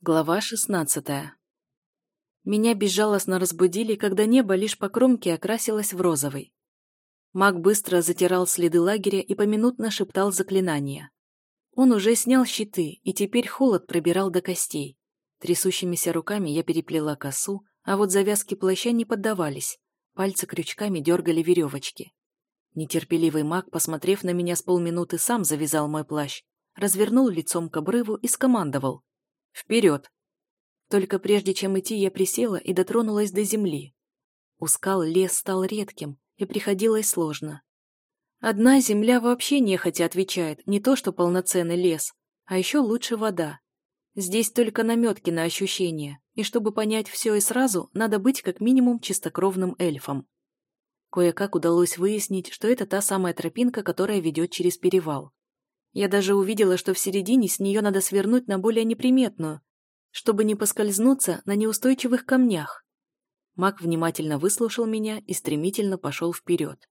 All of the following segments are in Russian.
Глава шестнадцатая. Меня безжалостно разбудили, когда небо лишь по кромке окрасилось в розовый. Маг быстро затирал следы лагеря и поминутно шептал заклинания. Он уже снял щиты, и теперь холод пробирал до костей. Трясущимися руками я переплела косу, а вот завязки плаща не поддавались. Пальцы крючками дергали веревочки. Нетерпеливый маг, посмотрев на меня с полминуты, сам завязал мой плащ, развернул лицом к обрыву и скомандовал. Вперед! Только прежде чем идти, я присела и дотронулась до земли. У скал лес стал редким, и приходилось сложно. Одна земля вообще нехотя отвечает, не то что полноценный лес, а еще лучше вода. Здесь только наметки на ощущения, и чтобы понять все и сразу, надо быть как минимум чистокровным эльфом. Кое-как удалось выяснить, что это та самая тропинка, которая ведет через перевал. Я даже увидела, что в середине с нее надо свернуть на более неприметную, чтобы не поскользнуться на неустойчивых камнях. Маг внимательно выслушал меня и стремительно пошел вперед.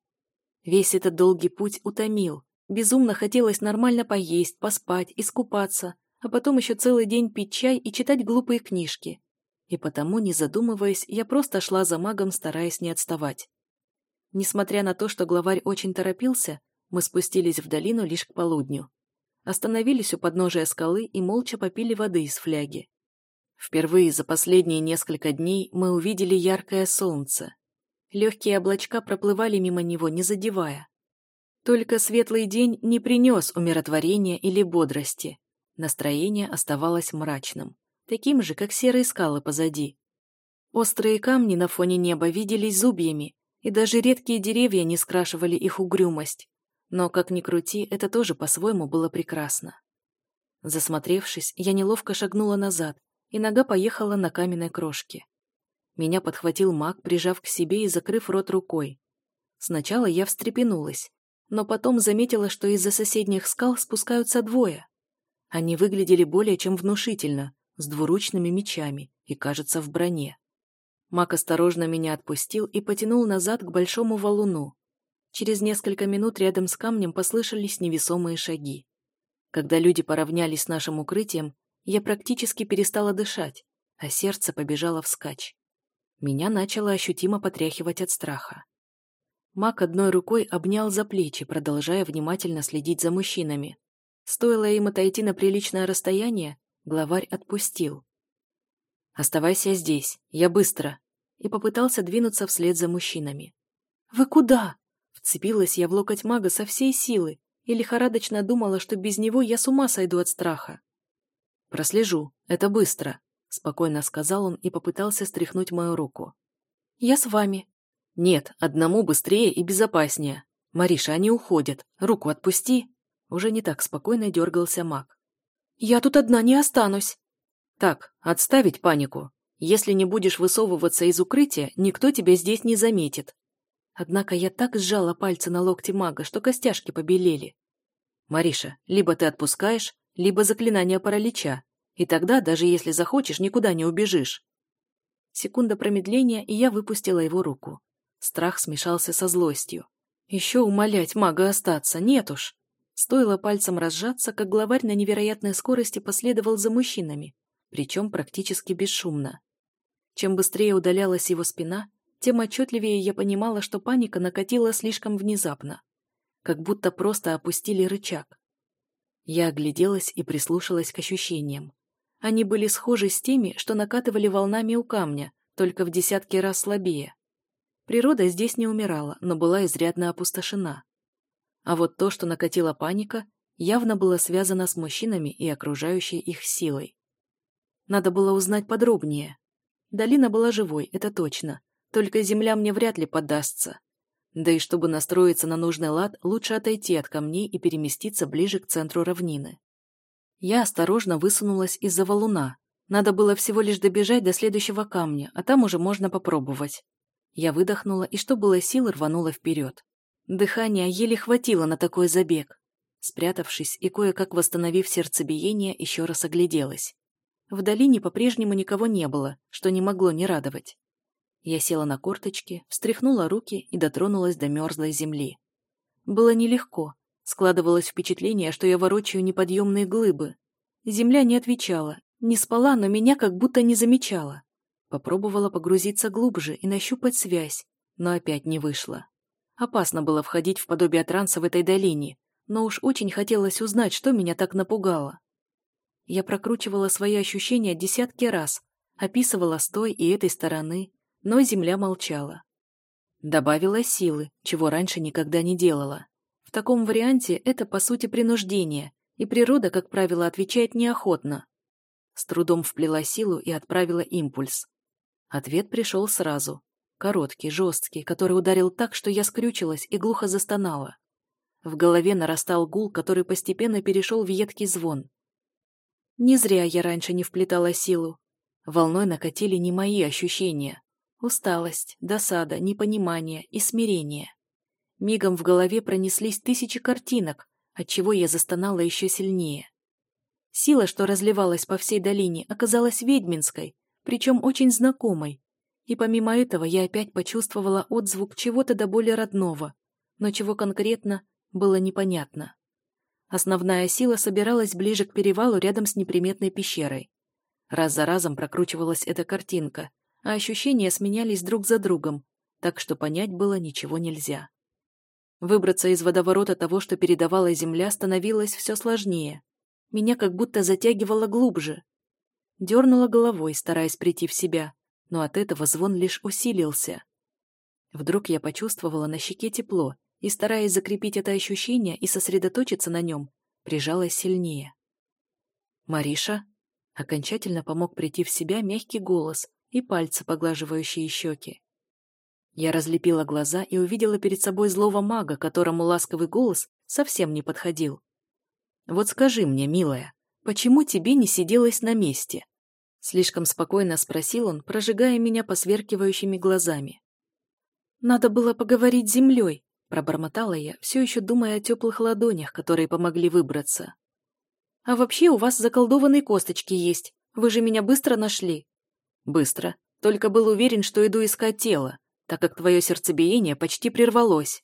Весь этот долгий путь утомил. Безумно хотелось нормально поесть, поспать, искупаться, а потом еще целый день пить чай и читать глупые книжки. И потому, не задумываясь, я просто шла за магом, стараясь не отставать. Несмотря на то, что главарь очень торопился, мы спустились в долину лишь к полудню. Остановились у подножия скалы и молча попили воды из фляги. Впервые за последние несколько дней мы увидели яркое солнце. Легкие облачка проплывали мимо него, не задевая. Только светлый день не принес умиротворения или бодрости. Настроение оставалось мрачным, таким же, как серые скалы позади. Острые камни на фоне неба виделись зубьями, и даже редкие деревья не скрашивали их угрюмость. Но, как ни крути, это тоже по-своему было прекрасно. Засмотревшись, я неловко шагнула назад, и нога поехала на каменной крошке. Меня подхватил маг, прижав к себе и закрыв рот рукой. Сначала я встрепенулась, но потом заметила, что из-за соседних скал спускаются двое. Они выглядели более чем внушительно, с двуручными мечами и, кажется, в броне. Маг осторожно меня отпустил и потянул назад к большому валуну. Через несколько минут рядом с камнем послышались невесомые шаги. Когда люди поравнялись с нашим укрытием, я практически перестала дышать, а сердце побежало вскачь. Меня начало ощутимо потряхивать от страха. Мак одной рукой обнял за плечи, продолжая внимательно следить за мужчинами. Стоило им отойти на приличное расстояние, главарь отпустил. «Оставайся здесь, я быстро», и попытался двинуться вслед за мужчинами. «Вы куда?» Вцепилась я в локоть мага со всей силы и лихорадочно думала, что без него я с ума сойду от страха. «Прослежу, это быстро», — спокойно сказал он и попытался стряхнуть мою руку. «Я с вами». «Нет, одному быстрее и безопаснее. Мариша, они уходят. Руку отпусти». Уже не так спокойно дергался маг. «Я тут одна не останусь». «Так, отставить панику. Если не будешь высовываться из укрытия, никто тебя здесь не заметит. Однако я так сжала пальцы на локте мага, что костяшки побелели. «Мариша, либо ты отпускаешь, либо заклинание паралича, и тогда, даже если захочешь, никуда не убежишь». Секунда промедления, и я выпустила его руку. Страх смешался со злостью. Еще умолять мага остаться, нет уж. Стоило пальцем разжаться, как главарь на невероятной скорости последовал за мужчинами, причем практически бесшумно. Чем быстрее удалялась его спина, тем отчетливее я понимала, что паника накатила слишком внезапно. Как будто просто опустили рычаг. Я огляделась и прислушалась к ощущениям. Они были схожи с теми, что накатывали волнами у камня, только в десятки раз слабее. Природа здесь не умирала, но была изрядно опустошена. А вот то, что накатила паника, явно было связано с мужчинами и окружающей их силой. Надо было узнать подробнее. Долина была живой, это точно, только земля мне вряд ли поддастся. Да и чтобы настроиться на нужный лад, лучше отойти от камней и переместиться ближе к центру равнины. Я осторожно высунулась из-за валуна. Надо было всего лишь добежать до следующего камня, а там уже можно попробовать. Я выдохнула и, что было сил, рванула вперед. Дыхания еле хватило на такой забег. Спрятавшись и кое-как восстановив сердцебиение, еще раз огляделась. В долине по-прежнему никого не было, что не могло не радовать. Я села на корточки, встряхнула руки и дотронулась до мерзлой земли. Было нелегко. Складывалось впечатление, что я ворочаю неподъемные глыбы. Земля не отвечала, Не спала, но меня как будто не замечала. Попробовала погрузиться глубже и нащупать связь, но опять не вышло. Опасно было входить в подобие транса в этой долине, но уж очень хотелось узнать, что меня так напугало. Я прокручивала свои ощущения десятки раз, описывала с той и этой стороны, но земля молчала. Добавила силы, чего раньше никогда не делала. В таком варианте это, по сути, принуждение, и природа, как правило, отвечает неохотно. С трудом вплела силу и отправила импульс. Ответ пришел сразу. Короткий, жесткий, который ударил так, что я скрючилась и глухо застонала. В голове нарастал гул, который постепенно перешел в едкий звон. Не зря я раньше не вплетала силу. Волной накатили не мои ощущения. Усталость, досада, непонимание и смирение. Мигом в голове пронеслись тысячи картинок, отчего я застонала еще сильнее. Сила, что разливалась по всей долине, оказалась ведьминской, причем очень знакомой. И помимо этого я опять почувствовала отзвук чего-то до более родного, но чего конкретно, было непонятно. Основная сила собиралась ближе к перевалу рядом с неприметной пещерой. Раз за разом прокручивалась эта картинка, а ощущения сменялись друг за другом, так что понять было ничего нельзя. Выбраться из водоворота того, что передавала земля, становилось все сложнее. Меня как будто затягивало глубже. Дернула головой, стараясь прийти в себя, но от этого звон лишь усилился. Вдруг я почувствовала на щеке тепло и, стараясь закрепить это ощущение и сосредоточиться на нем, прижалась сильнее. «Мариша?» Окончательно помог прийти в себя мягкий голос и пальцы, поглаживающие щеки. Я разлепила глаза и увидела перед собой злого мага, которому ласковый голос совсем не подходил. «Вот скажи мне, милая, почему тебе не сиделось на месте?» Слишком спокойно спросил он, прожигая меня посверкивающими глазами. «Надо было поговорить с землей», — пробормотала я, все еще думая о теплых ладонях, которые помогли выбраться. «А вообще у вас заколдованные косточки есть. Вы же меня быстро нашли». «Быстро. Только был уверен, что иду искать тело так как твое сердцебиение почти прервалось.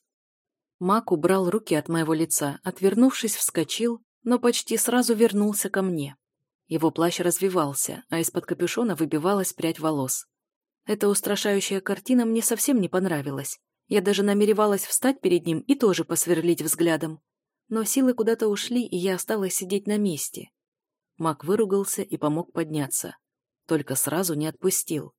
Мак убрал руки от моего лица, отвернувшись, вскочил, но почти сразу вернулся ко мне. Его плащ развивался, а из-под капюшона выбивалась прядь волос. Эта устрашающая картина мне совсем не понравилась. Я даже намеревалась встать перед ним и тоже посверлить взглядом. Но силы куда-то ушли, и я осталась сидеть на месте. Мак выругался и помог подняться. Только сразу не отпустил.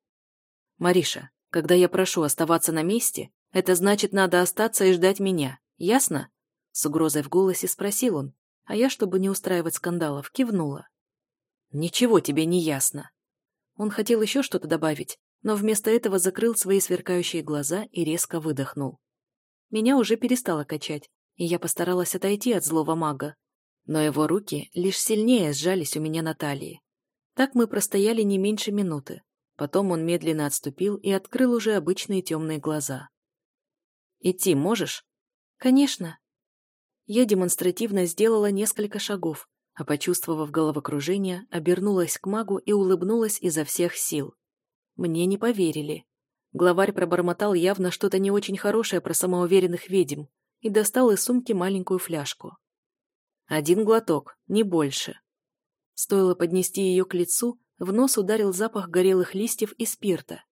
«Мариша, когда я прошу оставаться на месте, это значит, надо остаться и ждать меня. Ясно?» С угрозой в голосе спросил он, а я, чтобы не устраивать скандалов, кивнула. «Ничего тебе не ясно». Он хотел еще что-то добавить, но вместо этого закрыл свои сверкающие глаза и резко выдохнул. Меня уже перестало качать, и я постаралась отойти от злого мага. Но его руки лишь сильнее сжались у меня на талии. Так мы простояли не меньше минуты, Потом он медленно отступил и открыл уже обычные темные глаза. «Идти можешь?» «Конечно». Я демонстративно сделала несколько шагов, а, почувствовав головокружение, обернулась к магу и улыбнулась изо всех сил. Мне не поверили. Главарь пробормотал явно что-то не очень хорошее про самоуверенных ведьм и достал из сумки маленькую фляжку. Один глоток, не больше. Стоило поднести ее к лицу, в нос ударил запах горелых листьев и спирта.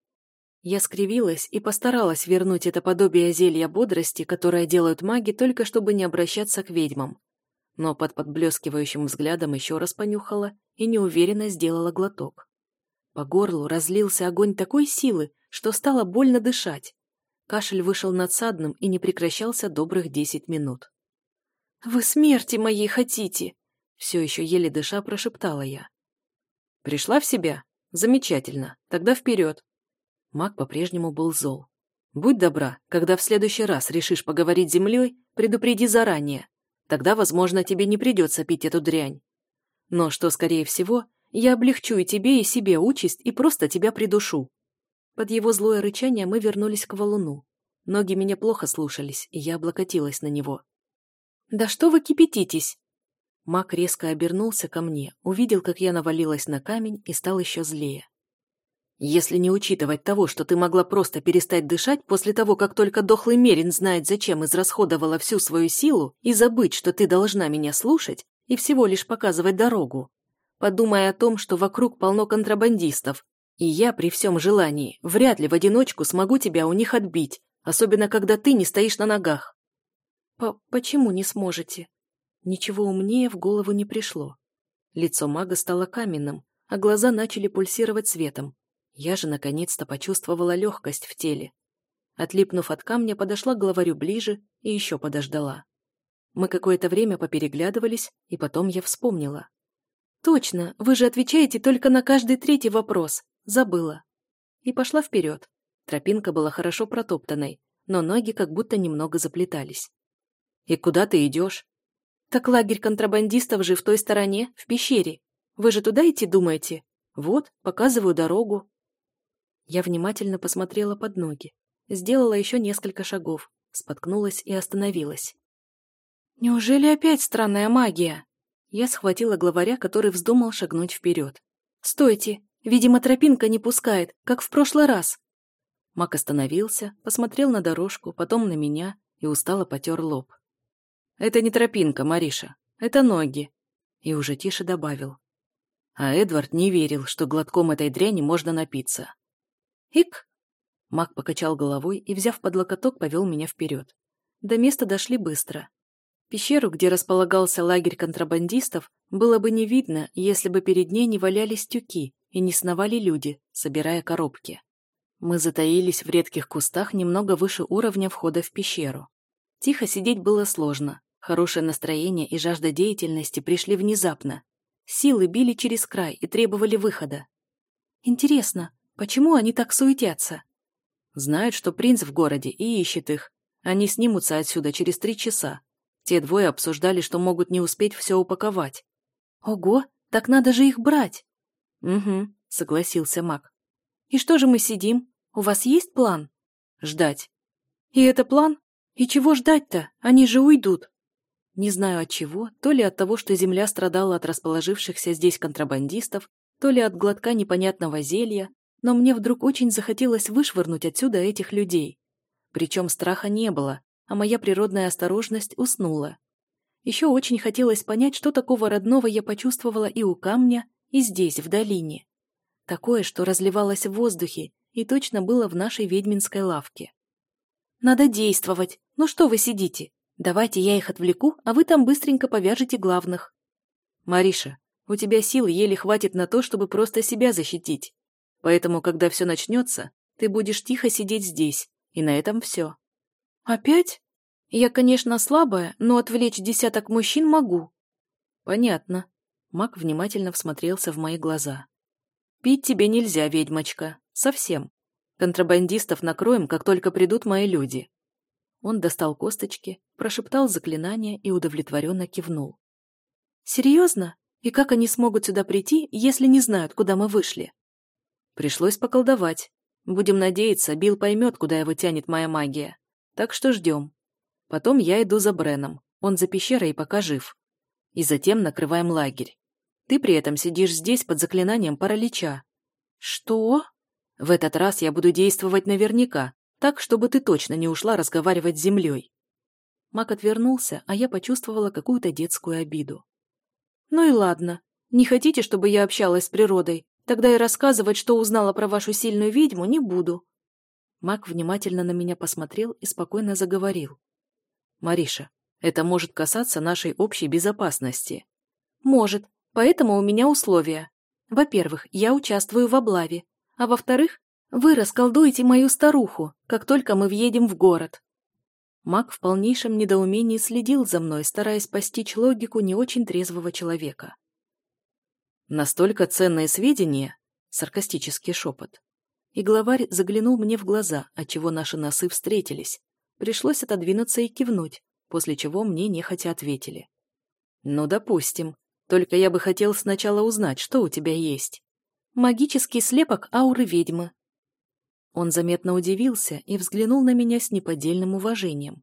Я скривилась и постаралась вернуть это подобие зелья бодрости, которое делают маги, только чтобы не обращаться к ведьмам. Но под подблескивающим взглядом еще раз понюхала и неуверенно сделала глоток. По горлу разлился огонь такой силы, что стало больно дышать. Кашель вышел надсадным и не прекращался добрых десять минут. «Вы смерти моей хотите!» Все еще еле дыша прошептала я. Пришла в себя? Замечательно. Тогда вперед. Маг по-прежнему был зол. Будь добра, когда в следующий раз решишь поговорить с землей, предупреди заранее. Тогда, возможно, тебе не придется пить эту дрянь. Но что, скорее всего, я облегчу и тебе, и себе участь и просто тебя придушу. Под его злое рычание мы вернулись к валуну. Ноги меня плохо слушались, и я облокотилась на него. «Да что вы кипятитесь?» Мак резко обернулся ко мне, увидел, как я навалилась на камень и стал еще злее. «Если не учитывать того, что ты могла просто перестать дышать после того, как только дохлый Мерин знает, зачем израсходовала всю свою силу, и забыть, что ты должна меня слушать и всего лишь показывать дорогу», подумая о том, что вокруг полно контрабандистов, и я при всем желании вряд ли в одиночку смогу тебя у них отбить, особенно когда ты не стоишь на ногах. По почему не сможете? Ничего умнее в голову не пришло. Лицо мага стало каменным, а глаза начали пульсировать светом. Я же наконец-то почувствовала легкость в теле. Отлипнув от камня, подошла к главарю ближе и еще подождала. Мы какое-то время попереглядывались, и потом я вспомнила. «Точно, вы же отвечаете только на каждый третий вопрос. Забыла». И пошла вперед. Тропинка была хорошо протоптанной, но ноги как будто немного заплетались. «И куда ты идешь?» «Так лагерь контрабандистов же в той стороне, в пещере. Вы же туда идти думаете? Вот, показываю дорогу». Я внимательно посмотрела под ноги. Сделала еще несколько шагов, споткнулась и остановилась. «Неужели опять странная магия?» Я схватила главаря, который вздумал шагнуть вперед. «Стойте! Видимо, тропинка не пускает, как в прошлый раз!» Мак остановился, посмотрел на дорожку, потом на меня и устало потер лоб. «Это не тропинка, Мариша, это ноги!» И уже тише добавил. А Эдвард не верил, что глотком этой дряни можно напиться. «Ик!» Мак покачал головой и, взяв под локоток, повел меня вперед. До места дошли быстро. Пещеру, где располагался лагерь контрабандистов, было бы не видно, если бы перед ней не валялись тюки и не сновали люди, собирая коробки. Мы затаились в редких кустах немного выше уровня входа в пещеру. Тихо сидеть было сложно. Хорошее настроение и жажда деятельности пришли внезапно. Силы били через край и требовали выхода. Интересно, почему они так суетятся? Знают, что принц в городе и ищет их. Они снимутся отсюда через три часа, те двое обсуждали, что могут не успеть все упаковать. «Ого, так надо же их брать!» «Угу», — согласился Мак. «И что же мы сидим? У вас есть план?» «Ждать». «И это план? И чего ждать-то? Они же уйдут». Не знаю от чего, то ли от того, что земля страдала от расположившихся здесь контрабандистов, то ли от глотка непонятного зелья, но мне вдруг очень захотелось вышвырнуть отсюда этих людей. Причем страха не было, а моя природная осторожность уснула. Еще очень хотелось понять, что такого родного я почувствовала и у камня, и здесь, в долине. Такое, что разливалось в воздухе и точно было в нашей ведьминской лавке. «Надо действовать. Ну что вы сидите? Давайте я их отвлеку, а вы там быстренько повяжете главных». «Мариша, у тебя сил еле хватит на то, чтобы просто себя защитить. Поэтому, когда все начнется, ты будешь тихо сидеть здесь, и на этом все». «Опять? Я, конечно, слабая, но отвлечь десяток мужчин могу». «Понятно». Мак внимательно всмотрелся в мои глаза. «Пить тебе нельзя, ведьмочка. Совсем. Контрабандистов накроем, как только придут мои люди». Он достал косточки, прошептал заклинание и удовлетворенно кивнул. «Серьезно? И как они смогут сюда прийти, если не знают, куда мы вышли?» «Пришлось поколдовать. Будем надеяться, Билл поймет, куда его тянет моя магия. Так что ждем. Потом я иду за Бреном. Он за пещерой пока жив. И затем накрываем лагерь. Ты при этом сидишь здесь под заклинанием паралича. Что? В этот раз я буду действовать наверняка, так, чтобы ты точно не ушла разговаривать с землей. Мак отвернулся, а я почувствовала какую-то детскую обиду. Ну и ладно. Не хотите, чтобы я общалась с природой? Тогда и рассказывать, что узнала про вашу сильную ведьму, не буду. Мак внимательно на меня посмотрел и спокойно заговорил. «Мариша, это может касаться нашей общей безопасности». «Может. Поэтому у меня условия. Во-первых, я участвую в облаве. А во-вторых, вы расколдуете мою старуху, как только мы въедем в город». Мак в полнейшем недоумении следил за мной, стараясь постичь логику не очень трезвого человека. «Настолько ценные сведения?» — саркастический шепот. И главарь заглянул мне в глаза, отчего наши носы встретились. Пришлось отодвинуться и кивнуть, после чего мне нехотя ответили. «Ну, допустим. Только я бы хотел сначала узнать, что у тебя есть». «Магический слепок ауры ведьмы». Он заметно удивился и взглянул на меня с неподдельным уважением.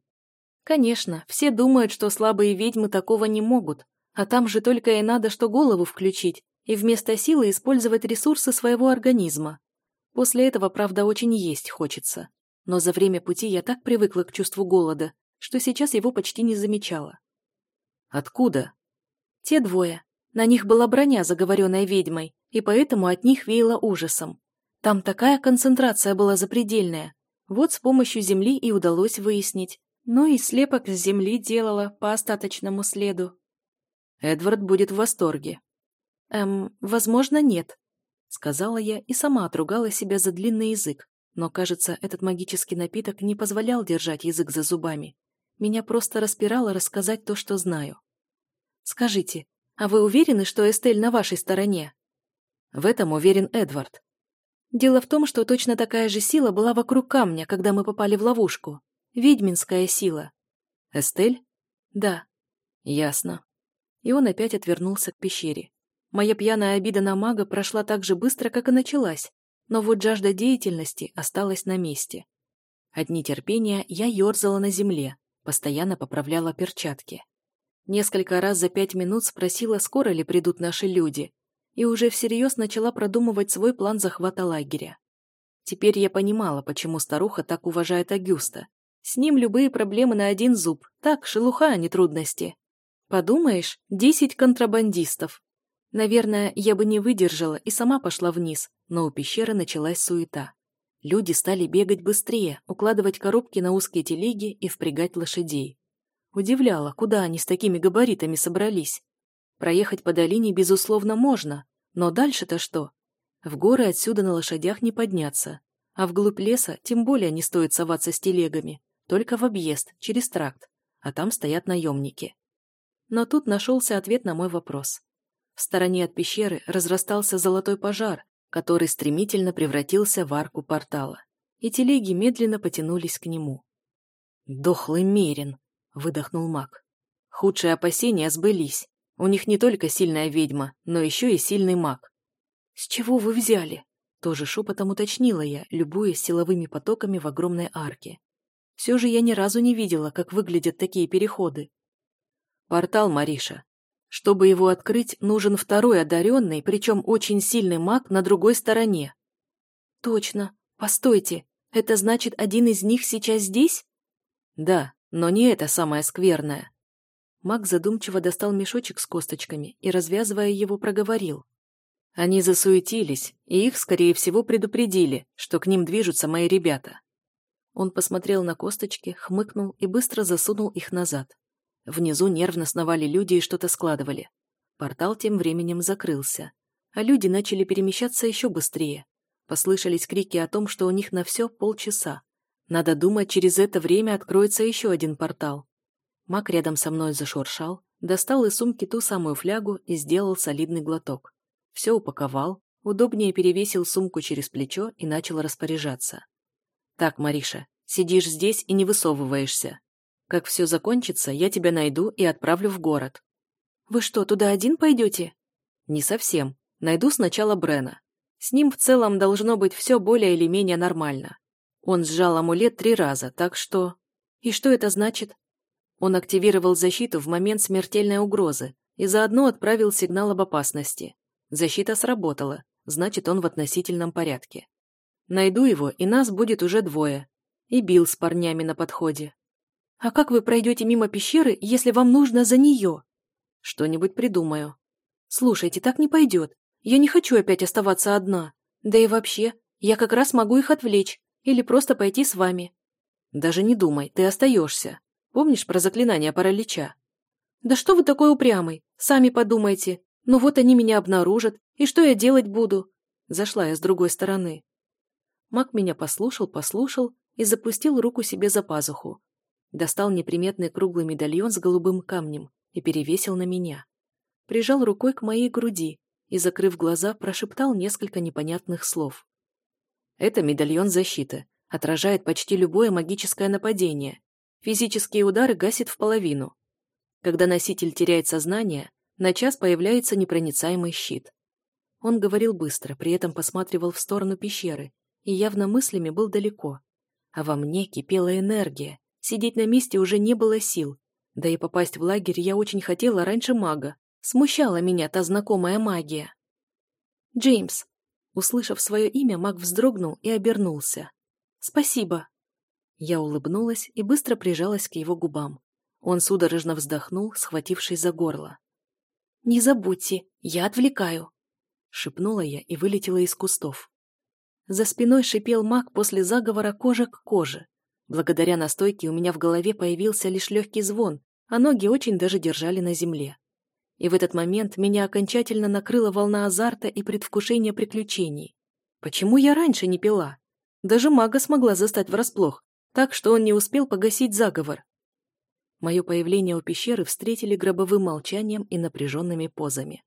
«Конечно, все думают, что слабые ведьмы такого не могут, а там же только и надо что голову включить и вместо силы использовать ресурсы своего организма. После этого, правда, очень есть хочется. Но за время пути я так привыкла к чувству голода, что сейчас его почти не замечала. «Откуда?» «Те двое. На них была броня, заговоренная ведьмой, и поэтому от них веяло ужасом. Там такая концентрация была запредельная. Вот с помощью земли и удалось выяснить. Ну и слепок с земли делала по остаточному следу. Эдвард будет в восторге. Эм, возможно, нет, сказала я и сама отругала себя за длинный язык. Но, кажется, этот магический напиток не позволял держать язык за зубами. Меня просто распирало рассказать то, что знаю. Скажите, а вы уверены, что Эстель на вашей стороне? В этом уверен Эдвард. Дело в том, что точно такая же сила была вокруг камня, когда мы попали в ловушку. Ведьминская сила. Эстель? Да. Ясно. И он опять отвернулся к пещере. Моя пьяная обида на мага прошла так же быстро, как и началась, но вот жажда деятельности осталась на месте. От нетерпения я ерзала на земле, постоянно поправляла перчатки. Несколько раз за пять минут спросила, скоро ли придут наши люди, и уже всерьез начала продумывать свой план захвата лагеря. Теперь я понимала, почему старуха так уважает Агюста. С ним любые проблемы на один зуб. Так, шелуха, а не трудности. Подумаешь, десять контрабандистов. Наверное, я бы не выдержала и сама пошла вниз, но у пещеры началась суета. Люди стали бегать быстрее, укладывать коробки на узкие телеги и впрягать лошадей. Удивляло, куда они с такими габаритами собрались. Проехать по долине, безусловно, можно, но дальше-то что? В горы отсюда на лошадях не подняться, а вглубь леса тем более не стоит соваться с телегами, только в объезд, через тракт, а там стоят наемники. Но тут нашелся ответ на мой вопрос. В стороне от пещеры разрастался золотой пожар, который стремительно превратился в арку портала, и телеги медленно потянулись к нему. «Дохлый мерин!» — выдохнул маг. Худшие опасения сбылись. У них не только сильная ведьма, но еще и сильный маг. «С чего вы взяли?» — тоже шепотом уточнила я, любуясь силовыми потоками в огромной арке. Все же я ни разу не видела, как выглядят такие переходы. «Портал, Мариша. Чтобы его открыть, нужен второй одаренный, причем очень сильный маг на другой стороне». «Точно. Постойте. Это значит, один из них сейчас здесь?» «Да, но не это самое скверное. Маг задумчиво достал мешочек с косточками и, развязывая его, проговорил. Они засуетились, и их, скорее всего, предупредили, что к ним движутся мои ребята. Он посмотрел на косточки, хмыкнул и быстро засунул их назад. Внизу нервно сновали люди и что-то складывали. Портал тем временем закрылся, а люди начали перемещаться еще быстрее. Послышались крики о том, что у них на все полчаса. Надо думать, через это время откроется еще один портал. Мак рядом со мной зашуршал, достал из сумки ту самую флягу и сделал солидный глоток. Все упаковал, удобнее перевесил сумку через плечо и начал распоряжаться. «Так, Мариша, сидишь здесь и не высовываешься. Как все закончится, я тебя найду и отправлю в город». «Вы что, туда один пойдете?» «Не совсем. Найду сначала Брена. С ним в целом должно быть все более или менее нормально. Он сжал амулет три раза, так что... И что это значит? Он активировал защиту в момент смертельной угрозы и заодно отправил сигнал об опасности. Защита сработала, значит, он в относительном порядке. Найду его, и нас будет уже двое. И Билл с парнями на подходе. А как вы пройдете мимо пещеры, если вам нужно за нее? Что-нибудь придумаю. Слушайте, так не пойдет. Я не хочу опять оставаться одна. Да и вообще, я как раз могу их отвлечь. Или просто пойти с вами. Даже не думай, ты остаешься. Помнишь про заклинание паралича? Да что вы такой упрямый? Сами подумайте. Ну вот они меня обнаружат, и что я делать буду? Зашла я с другой стороны. Мак меня послушал, послушал и запустил руку себе за пазуху. Достал неприметный круглый медальон с голубым камнем и перевесил на меня. Прижал рукой к моей груди и, закрыв глаза, прошептал несколько непонятных слов. Это медальон защиты. Отражает почти любое магическое нападение. Физические удары гасит в половину. Когда носитель теряет сознание, на час появляется непроницаемый щит. Он говорил быстро, при этом посматривал в сторону пещеры и явно мыслями был далеко. А во мне кипела энергия. Сидеть на месте уже не было сил. Да и попасть в лагерь я очень хотела раньше мага. Смущала меня та знакомая магия. «Джеймс, Услышав свое имя, маг вздрогнул и обернулся. «Спасибо!» Я улыбнулась и быстро прижалась к его губам. Он судорожно вздохнул, схватившись за горло. Не забудьте, я отвлекаю», — шепнула я и вылетела из кустов. За спиной шипел маг после заговора кожа к коже. Благодаря настойке у меня в голове появился лишь легкий звон, а ноги очень даже держали на земле. И в этот момент меня окончательно накрыла волна азарта и предвкушения приключений. Почему я раньше не пила? Даже мага смогла застать врасплох, так что он не успел погасить заговор. Мое появление у пещеры встретили гробовым молчанием и напряженными позами.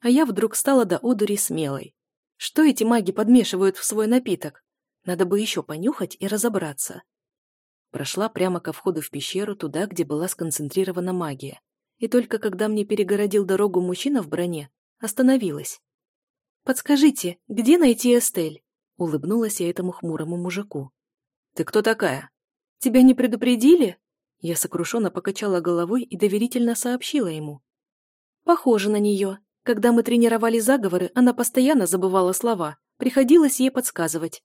А я вдруг стала до одури смелой. Что эти маги подмешивают в свой напиток? Надо бы еще понюхать и разобраться. Прошла прямо ко входу в пещеру, туда, где была сконцентрирована магия и только когда мне перегородил дорогу мужчина в броне, остановилась. «Подскажите, где найти Эстель?» Улыбнулась я этому хмурому мужику. «Ты кто такая?» «Тебя не предупредили?» Я сокрушенно покачала головой и доверительно сообщила ему. «Похоже на нее. Когда мы тренировали заговоры, она постоянно забывала слова. Приходилось ей подсказывать».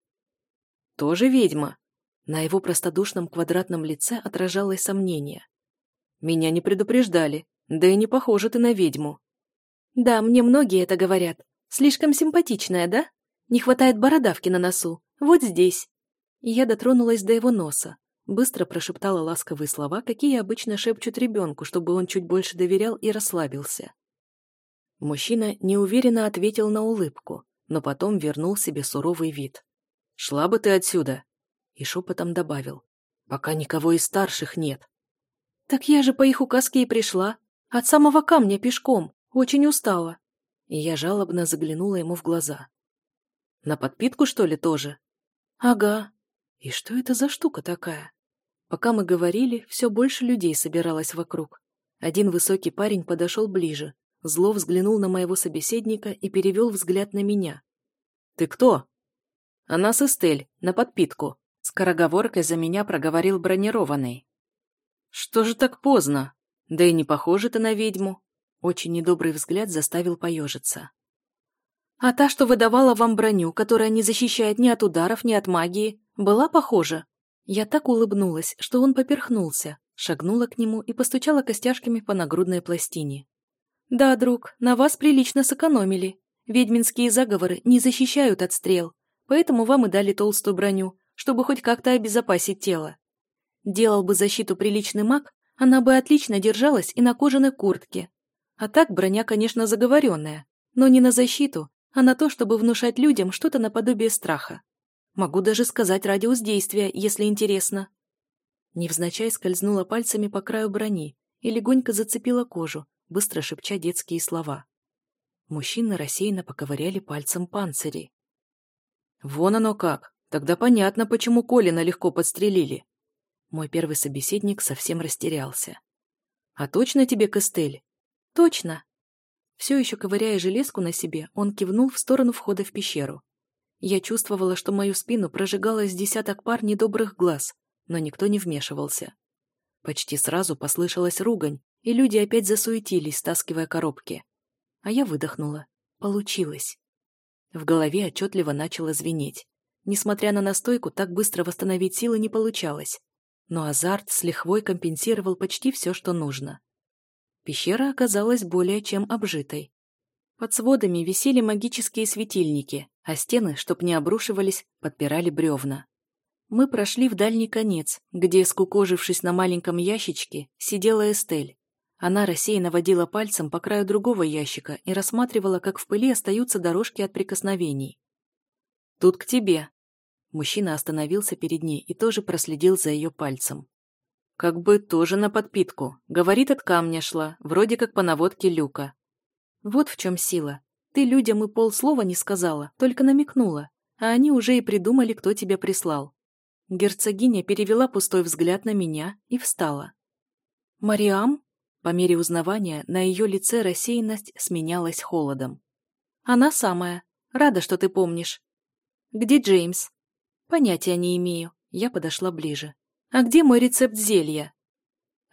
«Тоже ведьма?» На его простодушном квадратном лице отражалось сомнение. Меня не предупреждали, да и не похожа ты на ведьму. Да, мне многие это говорят. Слишком симпатичная, да? Не хватает бородавки на носу. Вот здесь. Я дотронулась до его носа. Быстро прошептала ласковые слова, какие обычно шепчут ребенку, чтобы он чуть больше доверял и расслабился. Мужчина неуверенно ответил на улыбку, но потом вернул себе суровый вид. «Шла бы ты отсюда!» И шепотом добавил. «Пока никого из старших нет. «Так я же по их указке и пришла. От самого камня пешком. Очень устала». И я жалобно заглянула ему в глаза. «На подпитку, что ли, тоже?» «Ага. И что это за штука такая?» Пока мы говорили, все больше людей собиралось вокруг. Один высокий парень подошел ближе, зло взглянул на моего собеседника и перевел взгляд на меня. «Ты кто?» «Она с Эстель, на подпитку», — скороговоркой за меня проговорил бронированный. «Что же так поздно? Да и не похоже ты на ведьму». Очень недобрый взгляд заставил поежиться. «А та, что выдавала вам броню, которая не защищает ни от ударов, ни от магии, была похожа?» Я так улыбнулась, что он поперхнулся, шагнула к нему и постучала костяшками по нагрудной пластине. «Да, друг, на вас прилично сэкономили. Ведьминские заговоры не защищают от стрел, поэтому вам и дали толстую броню, чтобы хоть как-то обезопасить тело. Делал бы защиту приличный маг, она бы отлично держалась и на кожаной куртке. А так броня, конечно, заговоренная, но не на защиту, а на то, чтобы внушать людям что-то наподобие страха. Могу даже сказать радиус действия, если интересно. Невзначай скользнула пальцами по краю брони и легонько зацепила кожу, быстро шепча детские слова. Мужчины рассеянно поковыряли пальцем панцири. «Вон оно как! Тогда понятно, почему Колина легко подстрелили. Мой первый собеседник совсем растерялся. «А точно тебе Костель?» «Точно!» Все еще ковыряя железку на себе, он кивнул в сторону входа в пещеру. Я чувствовала, что мою спину прожигалось десяток пар недобрых глаз, но никто не вмешивался. Почти сразу послышалась ругань, и люди опять засуетились, стаскивая коробки. А я выдохнула. Получилось. В голове отчетливо начало звенеть. Несмотря на настойку, так быстро восстановить силы не получалось но азарт с лихвой компенсировал почти все, что нужно. Пещера оказалась более чем обжитой. Под сводами висели магические светильники, а стены, чтоб не обрушивались, подпирали бревна. Мы прошли в дальний конец, где, скукожившись на маленьком ящичке, сидела Эстель. Она рассеянно водила пальцем по краю другого ящика и рассматривала, как в пыли остаются дорожки от прикосновений. «Тут к тебе», Мужчина остановился перед ней и тоже проследил за ее пальцем. Как бы тоже на подпитку. Говорит, от камня шла, вроде как по наводке люка. Вот в чем сила. Ты людям и полслова не сказала, только намекнула, а они уже и придумали, кто тебя прислал. Герцогиня перевела пустой взгляд на меня и встала. «Мариам?» По мере узнавания на ее лице рассеянность сменялась холодом. «Она самая. Рада, что ты помнишь. Где Джеймс?» Понятия не имею. Я подошла ближе. А где мой рецепт зелья?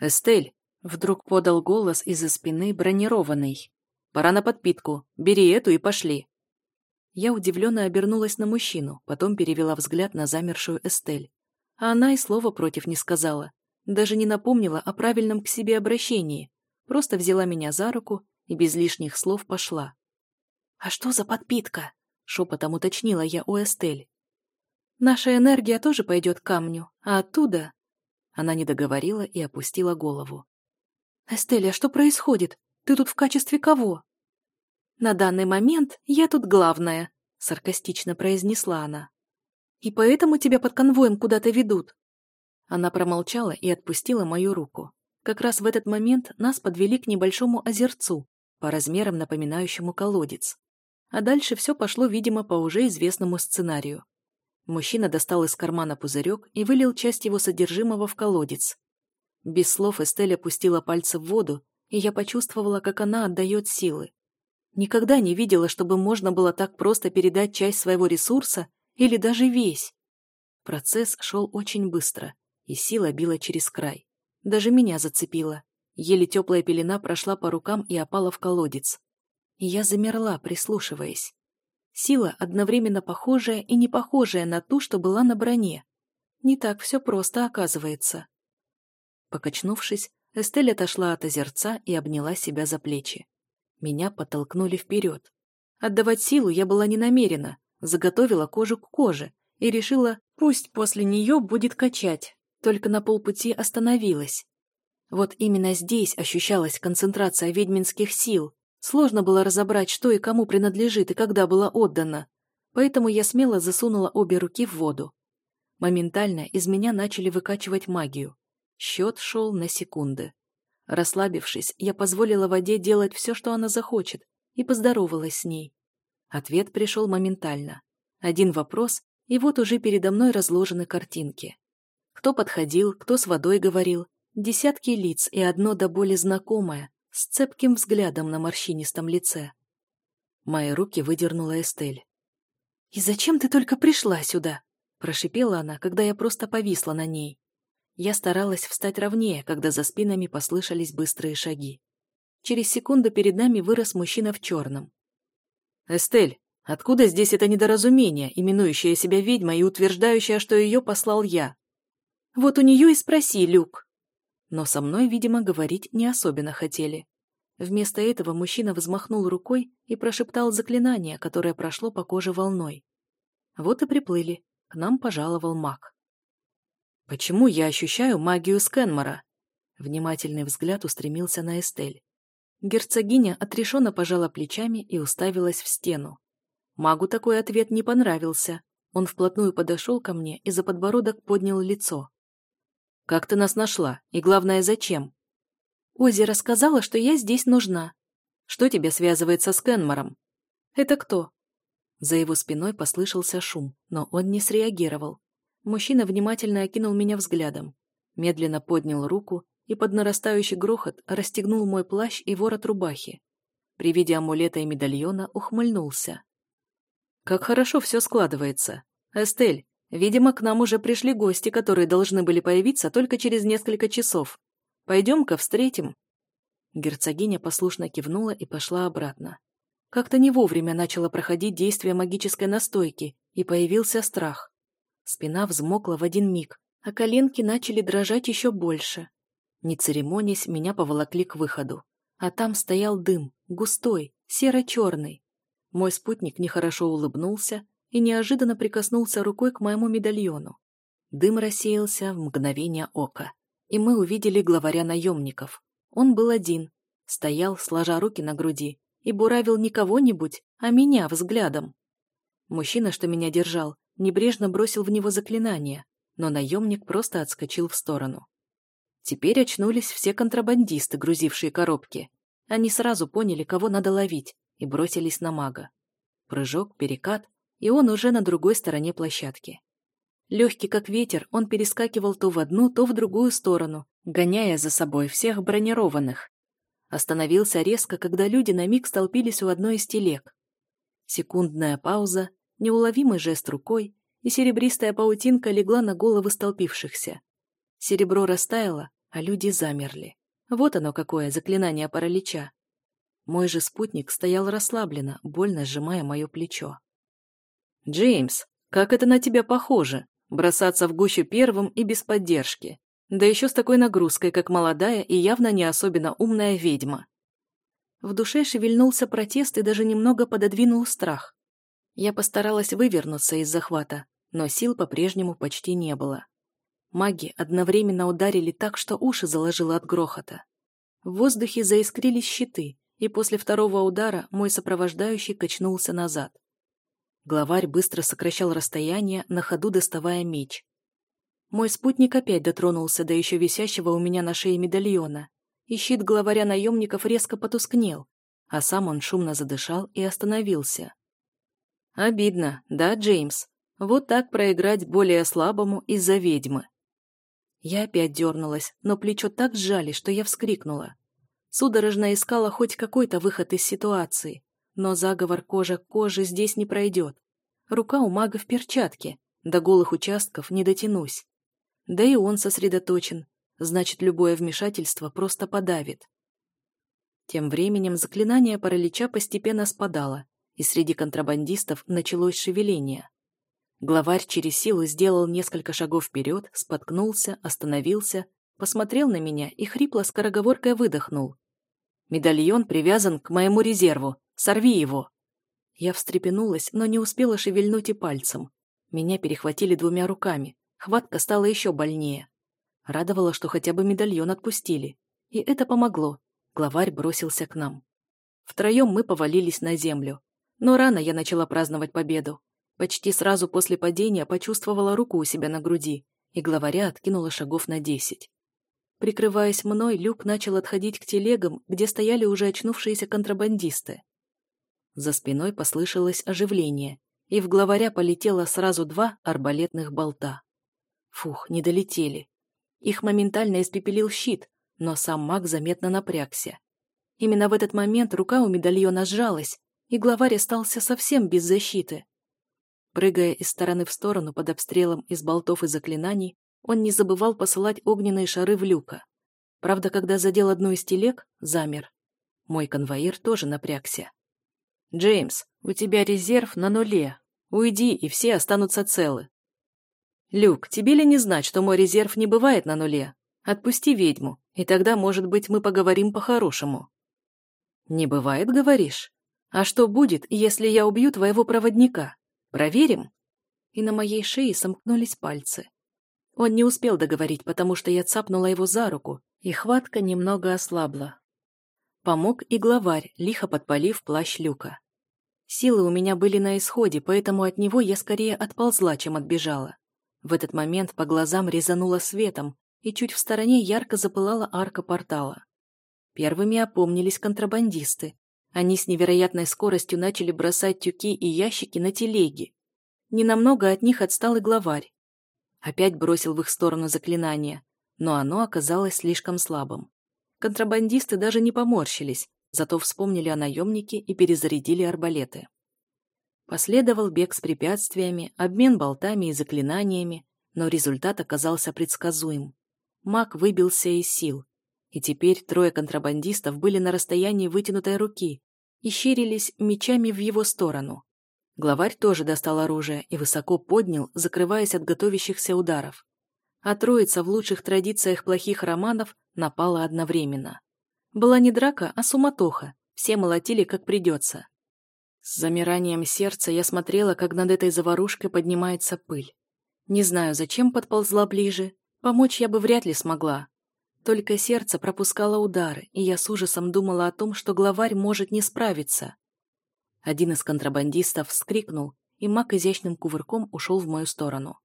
Эстель, вдруг подал голос из-за спины бронированный. Пора на подпитку. Бери эту и пошли. Я удивленно обернулась на мужчину, потом перевела взгляд на замершую Эстель. А она и слова против не сказала. Даже не напомнила о правильном к себе обращении. Просто взяла меня за руку и без лишних слов пошла. «А что за подпитка?» — шепотом уточнила я у Эстель. «Наша энергия тоже пойдет к камню, а оттуда...» Она не договорила и опустила голову. «Эстель, а что происходит? Ты тут в качестве кого?» «На данный момент я тут главная», — саркастично произнесла она. «И поэтому тебя под конвоем куда-то ведут?» Она промолчала и отпустила мою руку. Как раз в этот момент нас подвели к небольшому озерцу, по размерам напоминающему колодец. А дальше все пошло, видимо, по уже известному сценарию. Мужчина достал из кармана пузырек и вылил часть его содержимого в колодец. Без слов Эстель опустила пальцы в воду, и я почувствовала, как она отдает силы. Никогда не видела, чтобы можно было так просто передать часть своего ресурса или даже весь. Процесс шел очень быстро, и сила била через край. Даже меня зацепила. Еле теплая пелена прошла по рукам и опала в колодец. Я замерла, прислушиваясь. Сила одновременно похожая и не похожая на ту, что была на броне. Не так все просто оказывается. Покачнувшись, Эстель отошла от озерца и обняла себя за плечи. Меня подтолкнули вперед. Отдавать силу я была не намерена, заготовила кожу к коже и решила, пусть после нее будет качать, только на полпути остановилась. Вот именно здесь ощущалась концентрация ведьминских сил. Сложно было разобрать, что и кому принадлежит и когда было отдано. Поэтому я смело засунула обе руки в воду. Моментально из меня начали выкачивать магию. Счет шел на секунды. Расслабившись, я позволила воде делать все, что она захочет, и поздоровалась с ней. Ответ пришел моментально. Один вопрос, и вот уже передо мной разложены картинки. Кто подходил, кто с водой говорил. Десятки лиц и одно до боли знакомое, с цепким взглядом на морщинистом лице. Мои руки выдернула Эстель. «И зачем ты только пришла сюда?» Прошипела она, когда я просто повисла на ней. Я старалась встать ровнее, когда за спинами послышались быстрые шаги. Через секунду перед нами вырос мужчина в черном. «Эстель, откуда здесь это недоразумение, именующее себя ведьмой и утверждающее, что ее послал я?» «Вот у нее и спроси, Люк». Но со мной, видимо, говорить не особенно хотели. Вместо этого мужчина взмахнул рукой и прошептал заклинание, которое прошло по коже волной. Вот и приплыли. К нам пожаловал маг. Почему я ощущаю магию Скенмора? Внимательный взгляд устремился на Эстель. Герцогиня отрешенно пожала плечами и уставилась в стену. Магу такой ответ не понравился. Он вплотную подошел ко мне и за подбородок поднял лицо. «Как ты нас нашла? И главное, зачем?» «Ози рассказала, что я здесь нужна. Что тебя связывает со Скенмором?» «Это кто?» За его спиной послышался шум, но он не среагировал. Мужчина внимательно окинул меня взглядом, медленно поднял руку и под нарастающий грохот расстегнул мой плащ и ворот рубахи. При виде амулета и медальона ухмыльнулся. «Как хорошо все складывается. Эстель, видимо, к нам уже пришли гости, которые должны были появиться только через несколько часов. Пойдем-ка встретим». Герцогиня послушно кивнула и пошла обратно. Как-то не вовремя начало проходить действие магической настойки, и появился страх. Спина взмокла в один миг, а коленки начали дрожать еще больше. Не церемонясь, меня поволокли к выходу. А там стоял дым, густой, серо-черный. Мой спутник нехорошо улыбнулся и неожиданно прикоснулся рукой к моему медальону. Дым рассеялся в мгновение ока, и мы увидели главаря наемников. Он был один, стоял, сложа руки на груди, и буравил не кого-нибудь, а меня взглядом. Мужчина, что меня держал, небрежно бросил в него заклинание, но наемник просто отскочил в сторону. Теперь очнулись все контрабандисты, грузившие коробки. Они сразу поняли, кого надо ловить, и бросились на мага. Прыжок, перекат, и он уже на другой стороне площадки. Легкий как ветер, он перескакивал то в одну, то в другую сторону, гоняя за собой всех бронированных. Остановился резко, когда люди на миг столпились у одной из телег. Секундная пауза, неуловимый жест рукой, и серебристая паутинка легла на головы столпившихся. Серебро растаяло, а люди замерли. Вот оно какое заклинание паралича. Мой же спутник стоял расслабленно, больно сжимая мое плечо. «Джеймс, как это на тебя похоже? Бросаться в гущу первым и без поддержки. Да еще с такой нагрузкой, как молодая и явно не особенно умная ведьма». В душе шевельнулся протест и даже немного пододвинул страх. Я постаралась вывернуться из захвата, но сил по-прежнему почти не было. Маги одновременно ударили так, что уши заложило от грохота. В воздухе заискрились щиты, и после второго удара мой сопровождающий качнулся назад. Главарь быстро сокращал расстояние, на ходу доставая меч. Мой спутник опять дотронулся до еще висящего у меня на шее медальона, и щит главаря наемников резко потускнел, а сам он шумно задышал и остановился. Обидно, да, Джеймс? Вот так проиграть более слабому из-за ведьмы. Я опять дернулась, но плечо так сжали, что я вскрикнула. Судорожно искала хоть какой-то выход из ситуации, но заговор кожа к коже здесь не пройдет. Рука у мага в перчатке, до голых участков не дотянусь. Да и он сосредоточен, значит, любое вмешательство просто подавит. Тем временем заклинание паралича постепенно спадало, и среди контрабандистов началось шевеление. Главарь через силу сделал несколько шагов вперед, споткнулся, остановился, посмотрел на меня и хрипло скороговоркой выдохнул. «Медальон привязан к моему резерву. Сорви его!» Я встрепенулась, но не успела шевельнуть и пальцем. Меня перехватили двумя руками. Хватка стала еще больнее. Радовало, что хотя бы медальон отпустили. И это помогло. Главарь бросился к нам. Втроем мы повалились на землю. Но рано я начала праздновать победу. Почти сразу после падения почувствовала руку у себя на груди, и главаря откинула шагов на десять. Прикрываясь мной, Люк начал отходить к телегам, где стояли уже очнувшиеся контрабандисты. За спиной послышалось оживление, и в главаря полетело сразу два арбалетных болта. Фух, не долетели. Их моментально испепелил щит, но сам маг заметно напрягся. Именно в этот момент рука у медальона сжалась, и главарь остался совсем без защиты. Прыгая из стороны в сторону под обстрелом из болтов и заклинаний, он не забывал посылать огненные шары в люка. Правда, когда задел одну из телег, замер. Мой конвоир тоже напрягся. «Джеймс, у тебя резерв на нуле. Уйди, и все останутся целы». «Люк, тебе ли не знать, что мой резерв не бывает на нуле? Отпусти ведьму, и тогда, может быть, мы поговорим по-хорошему». «Не бывает, говоришь? А что будет, если я убью твоего проводника? Проверим?» И на моей шее сомкнулись пальцы. Он не успел договорить, потому что я цапнула его за руку, и хватка немного ослабла. Помог и главарь, лихо подпалив плащ люка. Силы у меня были на исходе, поэтому от него я скорее отползла, чем отбежала. В этот момент по глазам резануло светом, и чуть в стороне ярко запылала арка портала. Первыми опомнились контрабандисты. Они с невероятной скоростью начали бросать тюки и ящики на телеги. Ненамного от них отстал и главарь. Опять бросил в их сторону заклинание, но оно оказалось слишком слабым. Контрабандисты даже не поморщились, зато вспомнили о наемнике и перезарядили арбалеты. Последовал бег с препятствиями, обмен болтами и заклинаниями, но результат оказался предсказуем. Маг выбился из сил, и теперь трое контрабандистов были на расстоянии вытянутой руки и щирились мечами в его сторону. Главарь тоже достал оружие и высоко поднял, закрываясь от готовящихся ударов. А троица в лучших традициях плохих романов напала одновременно. Была не драка, а суматоха. Все молотили, как придется. С замиранием сердца я смотрела, как над этой заварушкой поднимается пыль. Не знаю, зачем подползла ближе. Помочь я бы вряд ли смогла. Только сердце пропускало удары, и я с ужасом думала о том, что главарь может не справиться. Один из контрабандистов вскрикнул, и маг изящным кувырком ушел в мою сторону.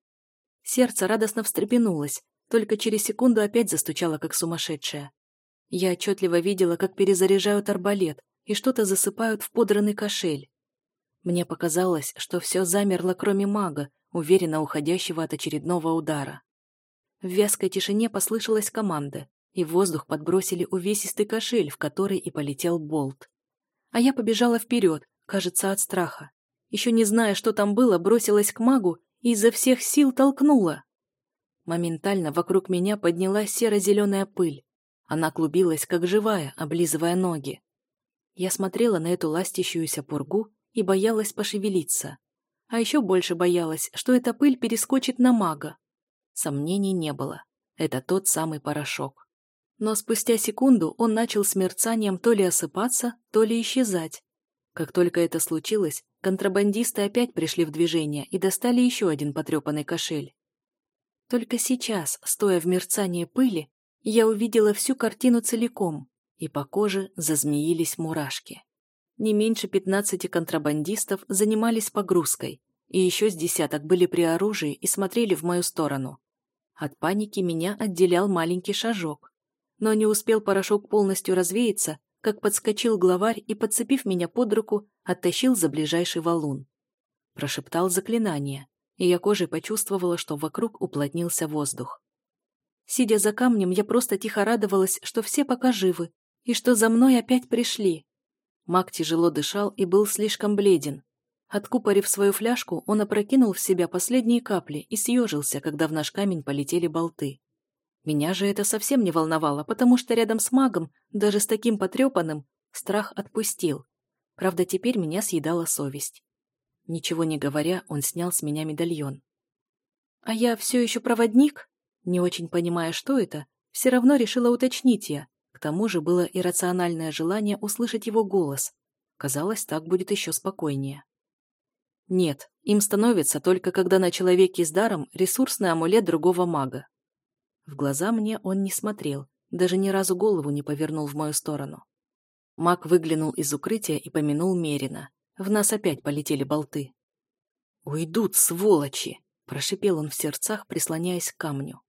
Сердце радостно встрепенулось, только через секунду опять застучало, как сумасшедшее. Я отчетливо видела, как перезаряжают арбалет и что-то засыпают в подранный кошель. Мне показалось, что все замерло, кроме мага, уверенно уходящего от очередного удара. В вязкой тишине послышалась команда, и в воздух подбросили увесистый кошель, в который и полетел болт. А я побежала вперед, кажется, от страха. Еще не зная, что там было, бросилась к магу и изо всех сил толкнула. Моментально вокруг меня поднялась серо-зеленая пыль. Она клубилась, как живая, облизывая ноги. Я смотрела на эту ластящуюся пургу и боялась пошевелиться. А еще больше боялась, что эта пыль перескочит на мага. Сомнений не было. Это тот самый порошок. Но спустя секунду он начал с мерцанием то ли осыпаться, то ли исчезать. Как только это случилось, контрабандисты опять пришли в движение и достали еще один потрепанный кошель. Только сейчас, стоя в мерцании пыли, я увидела всю картину целиком, и по коже зазмеились мурашки. Не меньше пятнадцати контрабандистов занимались погрузкой, и еще с десяток были при оружии и смотрели в мою сторону. От паники меня отделял маленький шажок. Но не успел порошок полностью развеяться, как подскочил главарь и, подцепив меня под руку, оттащил за ближайший валун. Прошептал заклинание, и я кожей почувствовала, что вокруг уплотнился воздух. Сидя за камнем, я просто тихо радовалась, что все пока живы, и что за мной опять пришли. Маг тяжело дышал и был слишком бледен. Откупорив свою фляжку, он опрокинул в себя последние капли и съежился, когда в наш камень полетели болты. Меня же это совсем не волновало, потому что рядом с магом, даже с таким потрепанным, страх отпустил. Правда, теперь меня съедала совесть. Ничего не говоря, он снял с меня медальон. «А я все еще проводник?» Не очень понимая, что это, все равно решила уточнить я. К тому же было иррациональное желание услышать его голос. Казалось, так будет еще спокойнее. Нет, им становится только когда на человеке с даром ресурсный амулет другого мага. В глаза мне он не смотрел, даже ни разу голову не повернул в мою сторону. Маг выглянул из укрытия и помянул Мерина. В нас опять полетели болты. «Уйдут, сволочи!» – прошипел он в сердцах, прислоняясь к камню.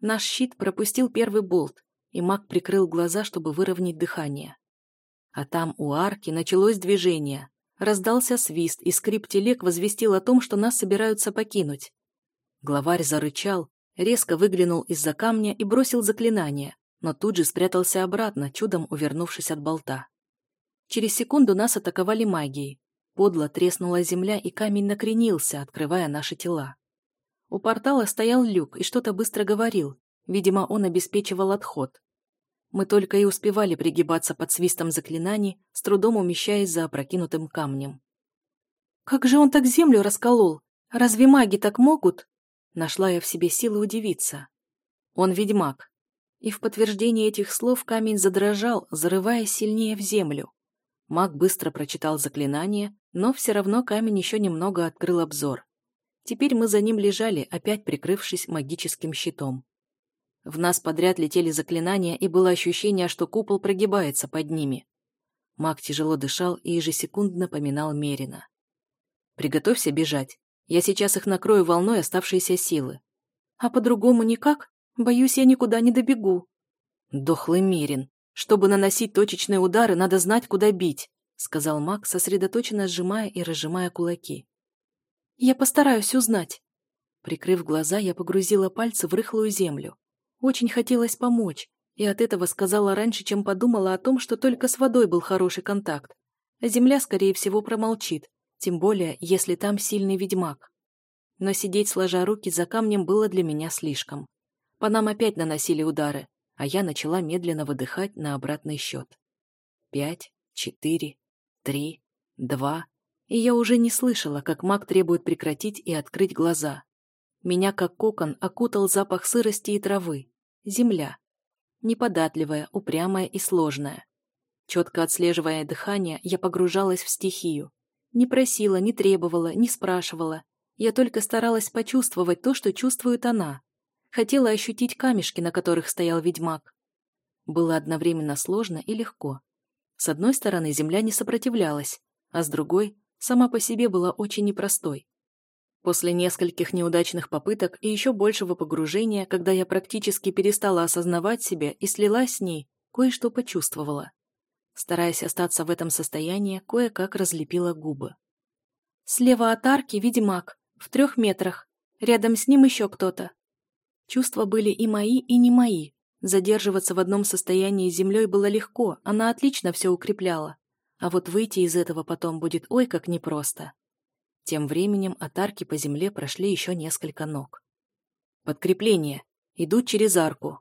Наш щит пропустил первый болт, и маг прикрыл глаза, чтобы выровнять дыхание. А там у арки началось движение. Раздался свист, и скрип телег возвестил о том, что нас собираются покинуть. Главарь зарычал, резко выглянул из-за камня и бросил заклинание, но тут же спрятался обратно, чудом увернувшись от болта. Через секунду нас атаковали магией. Подло треснула земля, и камень накренился, открывая наши тела. У портала стоял люк и что-то быстро говорил. Видимо, он обеспечивал отход. Мы только и успевали пригибаться под свистом заклинаний, с трудом умещаясь за опрокинутым камнем. «Как же он так землю расколол? Разве маги так могут?» Нашла я в себе силы удивиться. Он ведьмак. И в подтверждение этих слов камень задрожал, зарываясь сильнее в землю. Маг быстро прочитал заклинание, но все равно камень еще немного открыл обзор. Теперь мы за ним лежали, опять прикрывшись магическим щитом. В нас подряд летели заклинания, и было ощущение, что купол прогибается под ними. Маг тяжело дышал и ежесекундно поминал Мерина. «Приготовься бежать. Я сейчас их накрою волной оставшейся силы. А по-другому никак? Боюсь, я никуда не добегу». «Дохлый Мерин. Чтобы наносить точечные удары, надо знать, куда бить», сказал маг, сосредоточенно сжимая и разжимая кулаки. «Я постараюсь узнать». Прикрыв глаза, я погрузила пальцы в рыхлую землю. Очень хотелось помочь, и от этого сказала раньше, чем подумала о том, что только с водой был хороший контакт. Земля, скорее всего, промолчит, тем более, если там сильный ведьмак. Но сидеть сложа руки за камнем было для меня слишком. По нам опять наносили удары, а я начала медленно выдыхать на обратный счет. Пять, четыре, три, два, и я уже не слышала, как маг требует прекратить и открыть глаза. Меня, как кокон, окутал запах сырости и травы. Земля. Неподатливая, упрямая и сложная. Четко отслеживая дыхание, я погружалась в стихию. Не просила, не требовала, не спрашивала. Я только старалась почувствовать то, что чувствует она. Хотела ощутить камешки, на которых стоял ведьмак. Было одновременно сложно и легко. С одной стороны, земля не сопротивлялась, а с другой, сама по себе была очень непростой. После нескольких неудачных попыток и еще большего погружения, когда я практически перестала осознавать себя и слилась с ней, кое-что почувствовала. Стараясь остаться в этом состоянии, кое-как разлепила губы. Слева от арки ведьмак, в трех метрах. Рядом с ним еще кто-то. Чувства были и мои, и не мои. Задерживаться в одном состоянии с землей было легко, она отлично все укрепляла. А вот выйти из этого потом будет ой как непросто. Тем временем от арки по земле прошли еще несколько ног. «Подкрепление! Идут через арку!»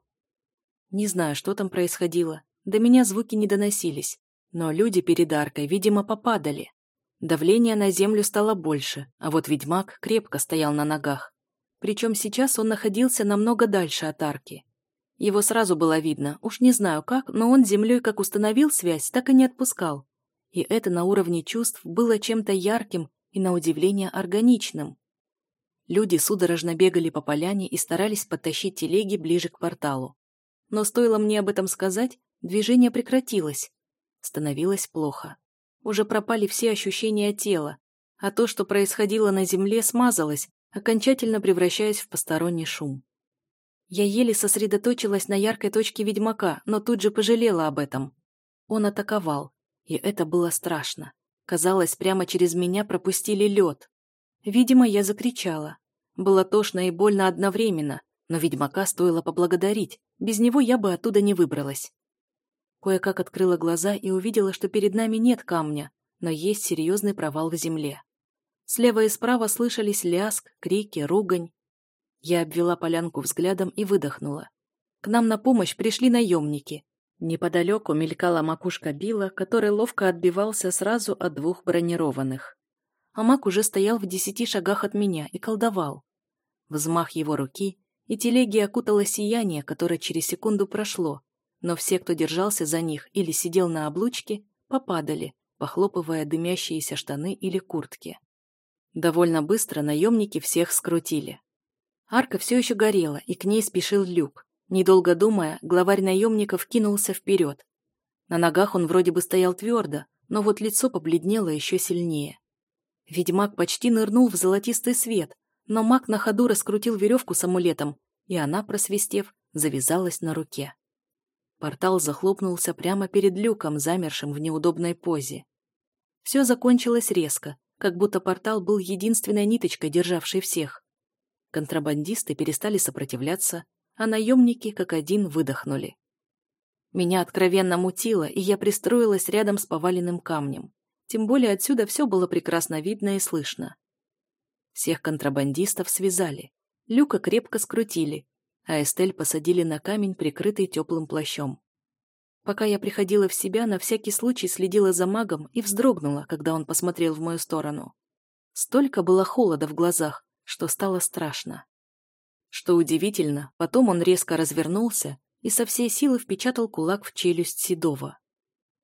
Не знаю, что там происходило. До меня звуки не доносились. Но люди перед аркой, видимо, попадали. Давление на землю стало больше, а вот ведьмак крепко стоял на ногах. Причем сейчас он находился намного дальше от арки. Его сразу было видно, уж не знаю как, но он землей как установил связь, так и не отпускал. И это на уровне чувств было чем-то ярким и, на удивление, органичным. Люди судорожно бегали по поляне и старались подтащить телеги ближе к порталу. Но стоило мне об этом сказать, движение прекратилось. Становилось плохо. Уже пропали все ощущения тела, а то, что происходило на земле, смазалось, окончательно превращаясь в посторонний шум. Я еле сосредоточилась на яркой точке ведьмака, но тут же пожалела об этом. Он атаковал, и это было страшно. Казалось, прямо через меня пропустили лед. Видимо, я закричала. Было тошно и больно одновременно, но ведьмака стоило поблагодарить, без него я бы оттуда не выбралась. Кое-как открыла глаза и увидела, что перед нами нет камня, но есть серьезный провал в земле. Слева и справа слышались ляск, крики, ругань. Я обвела полянку взглядом и выдохнула. К нам на помощь пришли наемники. Неподалеку мелькала макушка Билла, который ловко отбивался сразу от двух бронированных. А маг уже стоял в десяти шагах от меня и колдовал. Взмах его руки, и телеги окутало сияние, которое через секунду прошло, но все, кто держался за них или сидел на облучке, попадали, похлопывая дымящиеся штаны или куртки. Довольно быстро наемники всех скрутили. Арка все еще горела, и к ней спешил люк. Недолго думая, главарь наемников кинулся вперед. На ногах он вроде бы стоял твердо, но вот лицо побледнело еще сильнее. Ведьмак почти нырнул в золотистый свет, но маг на ходу раскрутил веревку с амулетом, и она, просвистев, завязалась на руке. Портал захлопнулся прямо перед люком, замершим в неудобной позе. Все закончилось резко, как будто портал был единственной ниточкой, державшей всех. Контрабандисты перестали сопротивляться, а наемники как один выдохнули. Меня откровенно мутило, и я пристроилась рядом с поваленным камнем. Тем более отсюда все было прекрасно видно и слышно. Всех контрабандистов связали, Люка крепко скрутили, а Эстель посадили на камень, прикрытый теплым плащом. Пока я приходила в себя, на всякий случай следила за магом и вздрогнула, когда он посмотрел в мою сторону. Столько было холода в глазах, что стало страшно. Что удивительно, потом он резко развернулся и со всей силы впечатал кулак в челюсть Седова.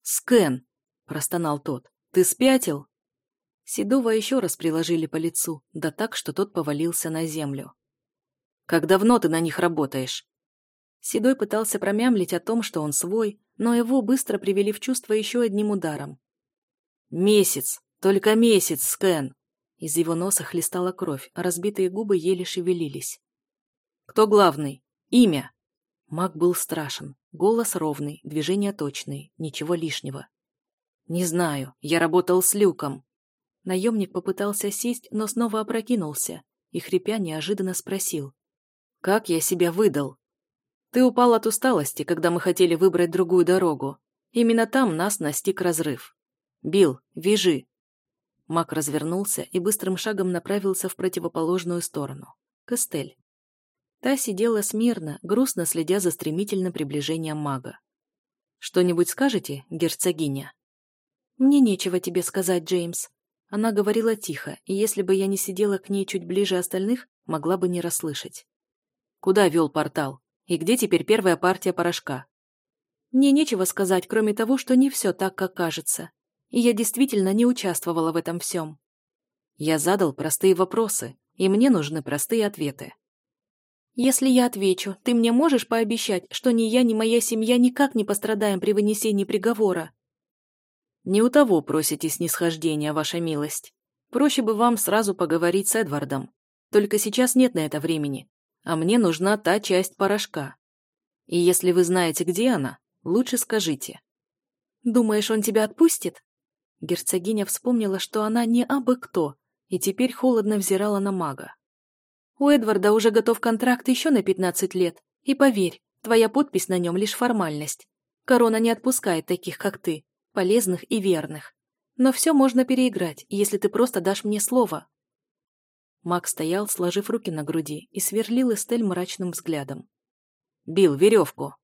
«Скэн!» – простонал тот. «Ты спятил?» Седова еще раз приложили по лицу, да так, что тот повалился на землю. «Как давно ты на них работаешь?» Седой пытался промямлить о том, что он свой, но его быстро привели в чувство еще одним ударом. «Месяц! Только месяц, Скэн!» Из его носа хлестала кровь, а разбитые губы еле шевелились. «Кто главный? Имя?» Маг был страшен. Голос ровный, движения точные, ничего лишнего. «Не знаю. Я работал с Люком». Наемник попытался сесть, но снова опрокинулся и, хрипя, неожиданно спросил. «Как я себя выдал?» Ты упал от усталости, когда мы хотели выбрать другую дорогу. Именно там нас настиг разрыв. Бил, вяжи. Мак развернулся и быстрым шагом направился в противоположную сторону. К. Та сидела смирно, грустно следя за стремительным приближением мага. «Что-нибудь скажете, герцогиня?» «Мне нечего тебе сказать, Джеймс». Она говорила тихо, и если бы я не сидела к ней чуть ближе остальных, могла бы не расслышать. «Куда вел портал?» И где теперь первая партия порошка? Мне нечего сказать, кроме того, что не все так, как кажется. И я действительно не участвовала в этом всем. Я задал простые вопросы, и мне нужны простые ответы. Если я отвечу, ты мне можешь пообещать, что ни я, ни моя семья никак не пострадаем при вынесении приговора? Не у того просите снисхождения, ваша милость. Проще бы вам сразу поговорить с Эдвардом. Только сейчас нет на это времени а мне нужна та часть порошка. И если вы знаете, где она, лучше скажите. Думаешь, он тебя отпустит? Герцогиня вспомнила, что она не абы кто, и теперь холодно взирала на мага. У Эдварда уже готов контракт еще на 15 лет, и поверь, твоя подпись на нем лишь формальность. Корона не отпускает таких, как ты, полезных и верных. Но все можно переиграть, если ты просто дашь мне слово. Мак стоял, сложив руки на груди, и сверлил Эстель мрачным взглядом. «Бил, веревку!»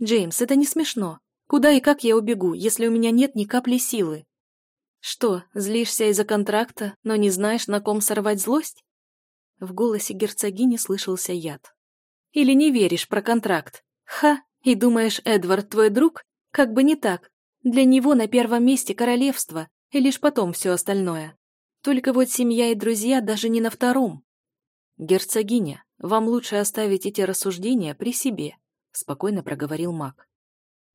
«Джеймс, это не смешно. Куда и как я убегу, если у меня нет ни капли силы?» «Что, злишься из-за контракта, но не знаешь, на ком сорвать злость?» В голосе герцогини слышался яд. «Или не веришь про контракт? Ха, и думаешь, Эдвард твой друг? Как бы не так. Для него на первом месте королевство, и лишь потом все остальное. Только вот семья и друзья даже не на втором. Герцогиня, вам лучше оставить эти рассуждения при себе, спокойно проговорил маг.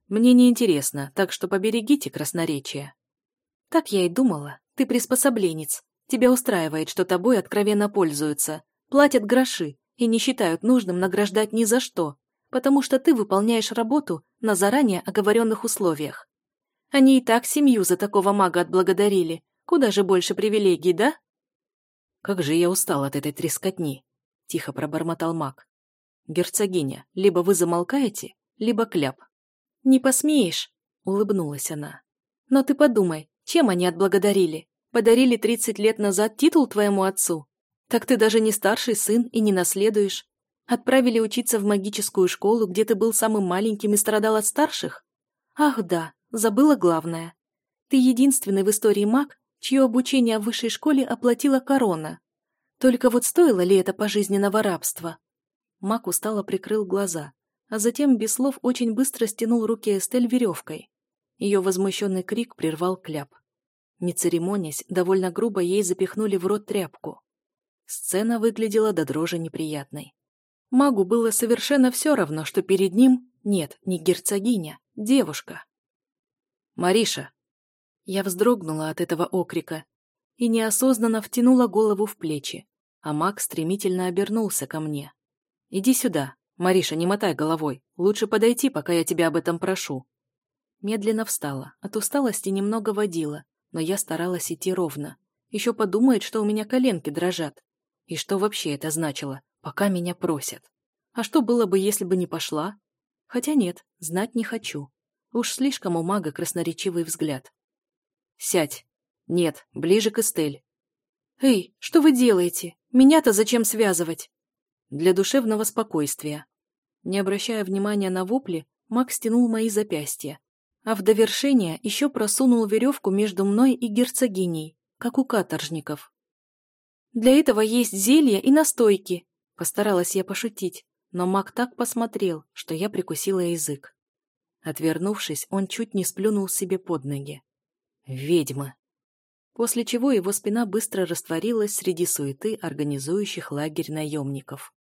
Мне не интересно, так что поберегите красноречие. Так я и думала. Ты приспособленец. Тебя устраивает, что тобой откровенно пользуются, платят гроши и не считают нужным награждать ни за что, потому что ты выполняешь работу на заранее оговоренных условиях. Они и так семью за такого мага отблагодарили. Куда же больше привилегий, да? Как же я устал от этой трескотни, тихо пробормотал маг. Герцогиня, либо вы замолкаете, либо кляп. Не посмеешь, улыбнулась она. Но ты подумай, чем они отблагодарили? Подарили 30 лет назад титул твоему отцу? Так ты даже не старший сын и не наследуешь. Отправили учиться в магическую школу, где ты был самым маленьким и страдал от старших? Ах да, забыла главное. Ты единственный в истории маг, чье обучение в высшей школе оплатила корона. Только вот стоило ли это пожизненного рабства? Маг устало прикрыл глаза, а затем без слов очень быстро стянул руки Эстель веревкой. Ее возмущенный крик прервал кляп. Не церемонясь, довольно грубо ей запихнули в рот тряпку. Сцена выглядела до дрожи неприятной. Магу было совершенно все равно, что перед ним нет, не герцогиня, девушка. «Мариша!» Я вздрогнула от этого окрика и неосознанно втянула голову в плечи, а маг стремительно обернулся ко мне. «Иди сюда. Мариша, не мотай головой. Лучше подойти, пока я тебя об этом прошу». Медленно встала, от усталости немного водила, но я старалась идти ровно. Еще подумает, что у меня коленки дрожат. И что вообще это значило? пока меня просят. А что было бы, если бы не пошла? Хотя нет, знать не хочу. Уж слишком у мага красноречивый взгляд. Сядь. Нет, ближе к Эстель. Эй, что вы делаете? Меня-то зачем связывать? Для душевного спокойствия. Не обращая внимания на вопли, маг стянул мои запястья, а в довершение еще просунул веревку между мной и герцогиней, как у каторжников. Для этого есть зелья и настойки, Постаралась я пошутить, но маг так посмотрел, что я прикусила язык. Отвернувшись, он чуть не сплюнул себе под ноги. «Ведьма!» После чего его спина быстро растворилась среди суеты организующих лагерь наемников.